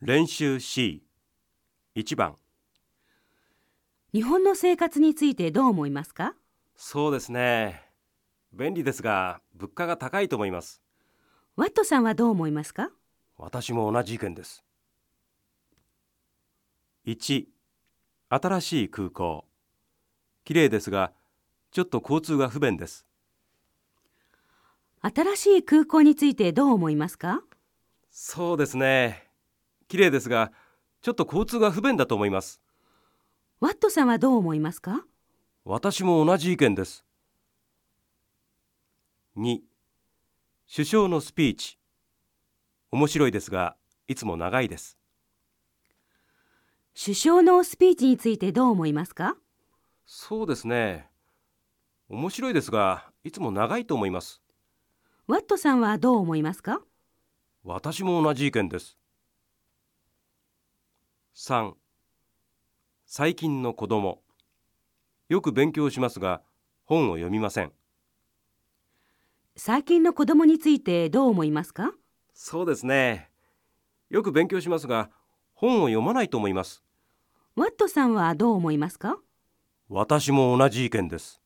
練習 C1 番。日本の生活についてどう思いますか？そうですね。便利ですが物価が高いと思います。ワットさんはどう思いますか？私も同じ意見です。1新しい空港。きれいですがちょっと交通が不便です。新しい空港についてどう思いますか？そうですねきれいですがちょっと交通が不便だと思います。ワットさんはどう思いますか？私も同じ意見です。2首相のスピーチ。面白いですがいつも長いです。首相のスピーチについてどう思いますか？そうですね。面白いですがいつも長いと思います。ワットさんはどう思いますか？私も同じ意見です3最近の子供。よく勉強しますが本を読みません。最近の子供についてどう思いますか？そうですね。よく勉強しますが本を読まないと思います。ワットさんはどう思いますか？私も同じ意見です